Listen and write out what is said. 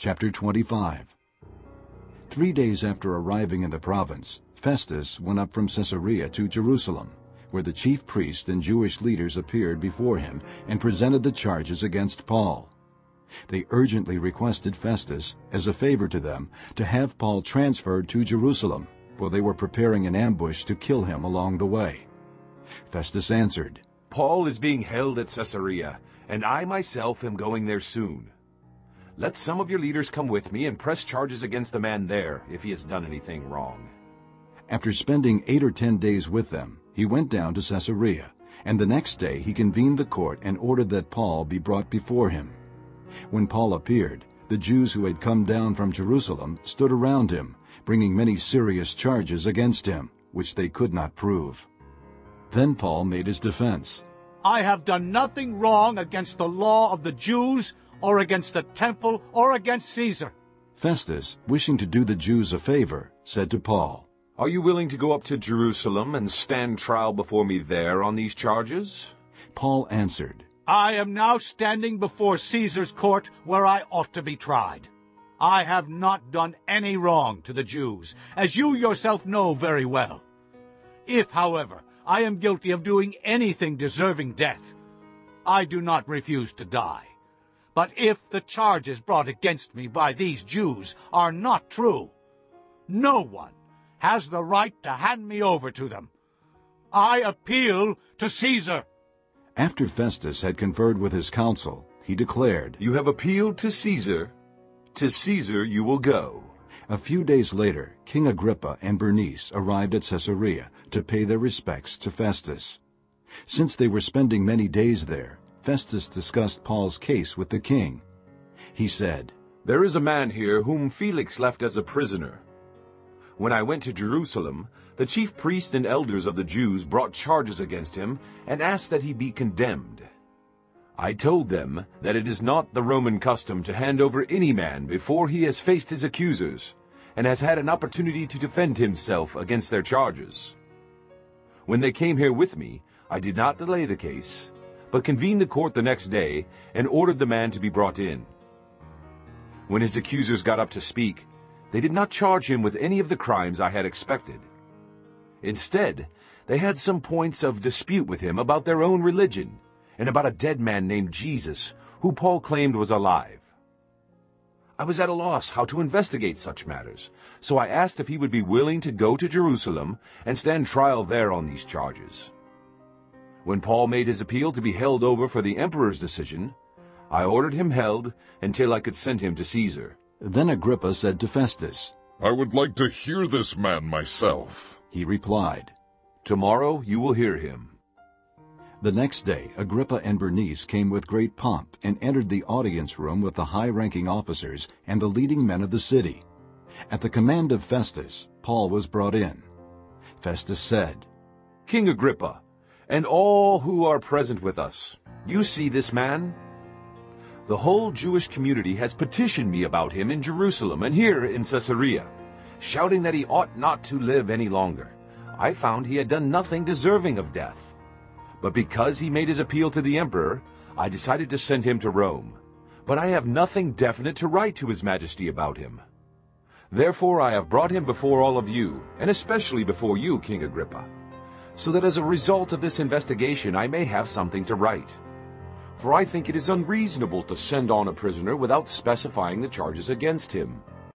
Chapter 25 Three days after arriving in the province, Festus went up from Caesarea to Jerusalem, where the chief priests and Jewish leaders appeared before him and presented the charges against Paul. They urgently requested Festus, as a favor to them, to have Paul transferred to Jerusalem, for they were preparing an ambush to kill him along the way. Festus answered, Paul is being held at Caesarea, and I myself am going there soon. Let some of your leaders come with me and press charges against the man there, if he has done anything wrong. After spending eight or ten days with them, he went down to Caesarea, and the next day he convened the court and ordered that Paul be brought before him. When Paul appeared, the Jews who had come down from Jerusalem stood around him, bringing many serious charges against him, which they could not prove. Then Paul made his defense. I have done nothing wrong against the law of the Jews, or against the temple, or against Caesar. Festus, wishing to do the Jews a favor, said to Paul, Are you willing to go up to Jerusalem and stand trial before me there on these charges? Paul answered, I am now standing before Caesar's court where I ought to be tried. I have not done any wrong to the Jews, as you yourself know very well. If, however, I am guilty of doing anything deserving death, I do not refuse to die. But if the charges brought against me by these Jews are not true, no one has the right to hand me over to them. I appeal to Caesar. After Festus had conferred with his council, he declared, You have appealed to Caesar. To Caesar you will go. A few days later, King Agrippa and Bernice arrived at Caesarea to pay their respects to Festus. Since they were spending many days there, Festus discussed Paul's case with the king. He said, There is a man here whom Felix left as a prisoner. When I went to Jerusalem, the chief priests and elders of the Jews brought charges against him and asked that he be condemned. I told them that it is not the Roman custom to hand over any man before he has faced his accusers and has had an opportunity to defend himself against their charges. When they came here with me, I did not delay the case, but convened the court the next day and ordered the man to be brought in. When his accusers got up to speak, they did not charge him with any of the crimes I had expected. Instead, they had some points of dispute with him about their own religion and about a dead man named Jesus, who Paul claimed was alive. I was at a loss how to investigate such matters, so I asked if he would be willing to go to Jerusalem and stand trial there on these charges. When Paul made his appeal to be held over for the emperor's decision, I ordered him held until I could send him to Caesar. Then Agrippa said to Festus, I would like to hear this man myself. He replied, Tomorrow you will hear him. The next day Agrippa and Bernice came with great pomp and entered the audience room with the high-ranking officers and the leading men of the city. At the command of Festus, Paul was brought in. Festus said, King Agrippa, and all who are present with us, you see this man? The whole Jewish community has petitioned me about him in Jerusalem and here in Caesarea, shouting that he ought not to live any longer. I found he had done nothing deserving of death. But because he made his appeal to the emperor, I decided to send him to Rome. But I have nothing definite to write to his majesty about him. Therefore I have brought him before all of you, and especially before you, King Agrippa, so that as a result of this investigation I may have something to write. For I think it is unreasonable to send on a prisoner without specifying the charges against him.